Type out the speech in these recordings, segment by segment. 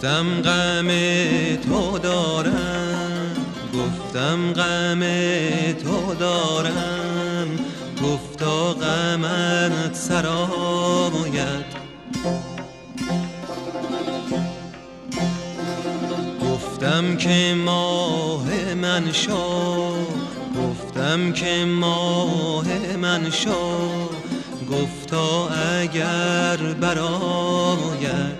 گفتم غم تو دارم گفتم غم تو دارم. گفتا غمت سراموید گفتم که ماه من شو گفتم که ماه من شو. گفتا اگر برآید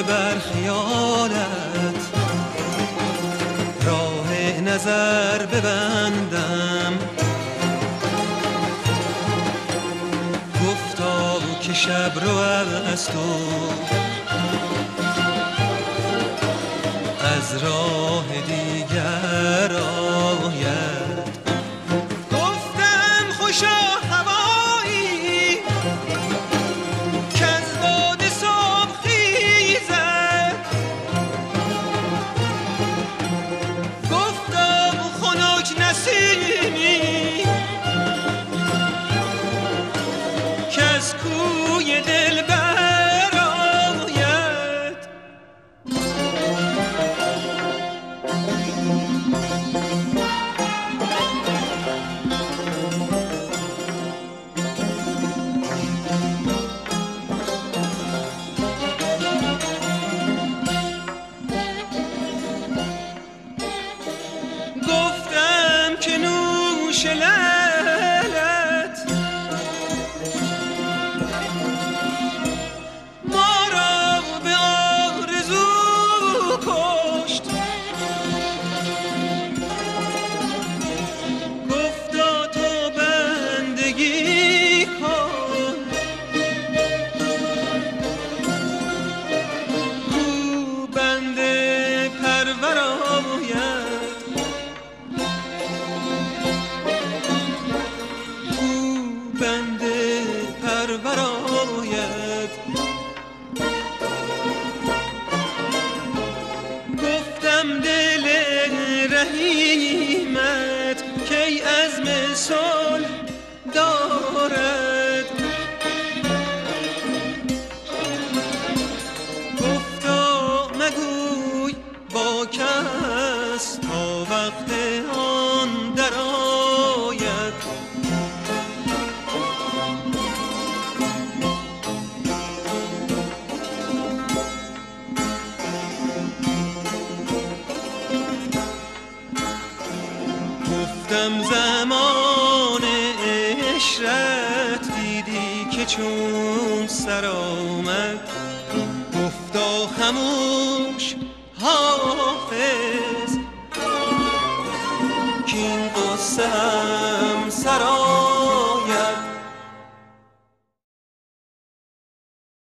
که بر خیالت راه نظر ببندم. گفتا که شب رو از تو. از راه دیگر ای از مثال دارد. گفتا مگوی با کس تا وقت گفتم زمان اشرت دیدی که چون سر آمد. گفتا خموش حافظ.